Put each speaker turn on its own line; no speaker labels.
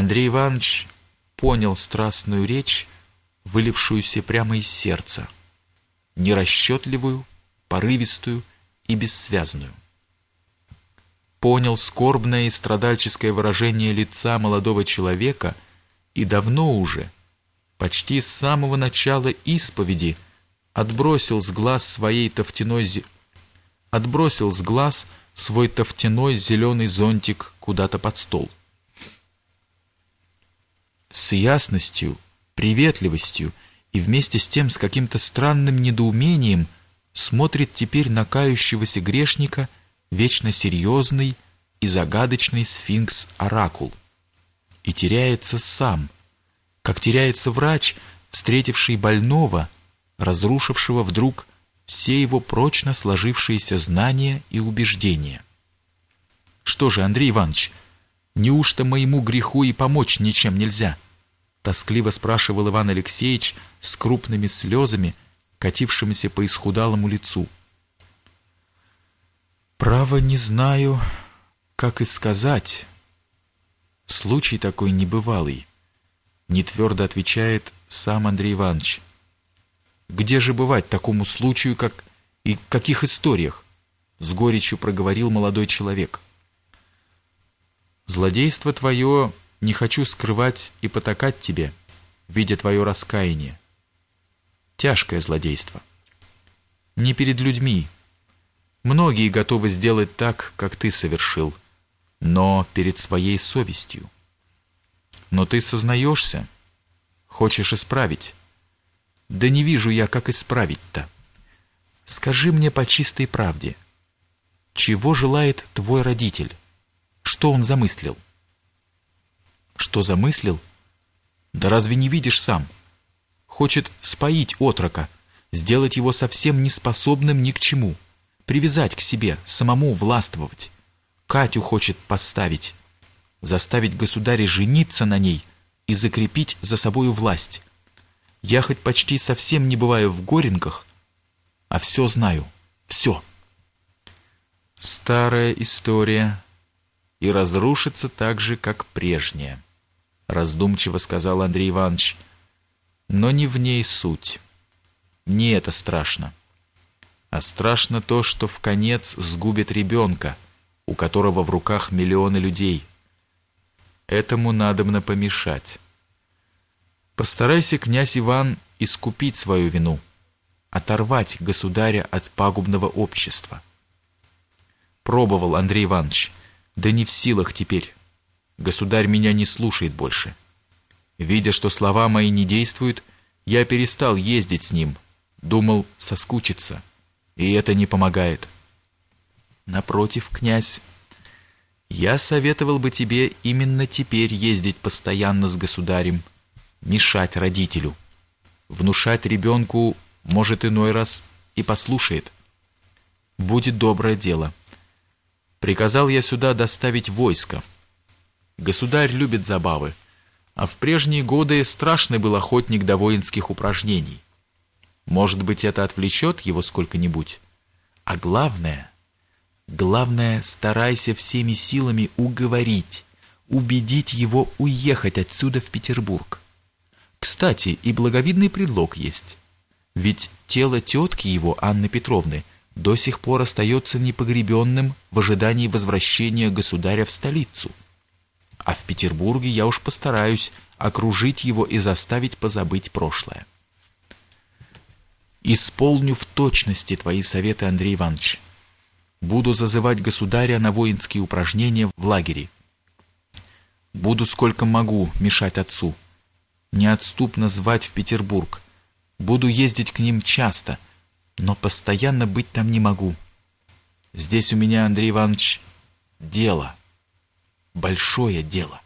Андрей Иванович понял страстную речь, вылившуюся прямо из сердца, нерасчетливую, порывистую и бессвязную. Понял скорбное и страдальческое выражение лица молодого человека и давно уже, почти с самого начала исповеди, отбросил с глаз своей тофтяной отбросил с глаз свой тофтяной зеленый зонтик куда-то под стол. С ясностью, приветливостью и вместе с тем с каким-то странным недоумением смотрит теперь на кающегося грешника вечно серьезный и загадочный сфинкс-оракул. И теряется сам, как теряется врач, встретивший больного, разрушившего вдруг все его прочно сложившиеся знания и убеждения. Что же, Андрей Иванович, неужто моему греху и помочь ничем нельзя? Тоскливо спрашивал Иван Алексеевич с крупными слезами, катившимися по исхудалому лицу. Право не знаю, как и сказать. Случай такой небывалый, не твердо отвечает сам Андрей Иванович. Где же бывать такому случаю, как и в каких историях? С горечью проговорил молодой человек. Злодейство твое не хочу скрывать и потакать тебе, видя твое раскаяние. Тяжкое злодейство. Не перед людьми. Многие готовы сделать так, как ты совершил, но перед своей совестью. Но ты сознаешься, хочешь исправить. Да не вижу я, как исправить-то. Скажи мне по чистой правде, чего желает твой родитель? Что он замыслил? Что замыслил? Да разве не видишь сам? Хочет споить отрока, сделать его совсем неспособным ни к чему, привязать к себе, самому властвовать. Катю хочет поставить, заставить государя жениться на ней и закрепить за собою власть. Я хоть почти совсем не бываю в Горенках, а все знаю, все. Старая история и разрушится так же, как прежняя, раздумчиво сказал Андрей Иванович. Но не в ней суть. Не это страшно. А страшно то, что в конец сгубит ребенка, у которого в руках миллионы людей. Этому надобно помешать. Постарайся, князь Иван, искупить свою вину, оторвать государя от пагубного общества. Пробовал Андрей Иванович, да не в силах теперь. Государь меня не слушает больше. Видя, что слова мои не действуют, я перестал ездить с ним, думал соскучиться, и это не помогает. Напротив, князь, я советовал бы тебе именно теперь ездить постоянно с государем, мешать родителю. Внушать ребенку, может, иной раз и послушает. Будет доброе дело. Приказал я сюда доставить войско. Государь любит забавы, а в прежние годы страшный был охотник до воинских упражнений. Может быть, это отвлечет его сколько-нибудь. А главное, главное, старайся всеми силами уговорить, убедить его уехать отсюда в Петербург. Кстати, и благовидный предлог есть. Ведь тело тетки его, Анны Петровны, до сих пор остается непогребенным в ожидании возвращения государя в столицу. А в Петербурге я уж постараюсь окружить его и заставить позабыть прошлое. Исполню в точности твои советы, Андрей Иванович. Буду зазывать государя на воинские упражнения в лагере. Буду сколько могу мешать отцу неотступно звать в Петербург. Буду ездить к ним часто, но постоянно быть там не могу. Здесь у меня, Андрей Иванович, дело, большое дело.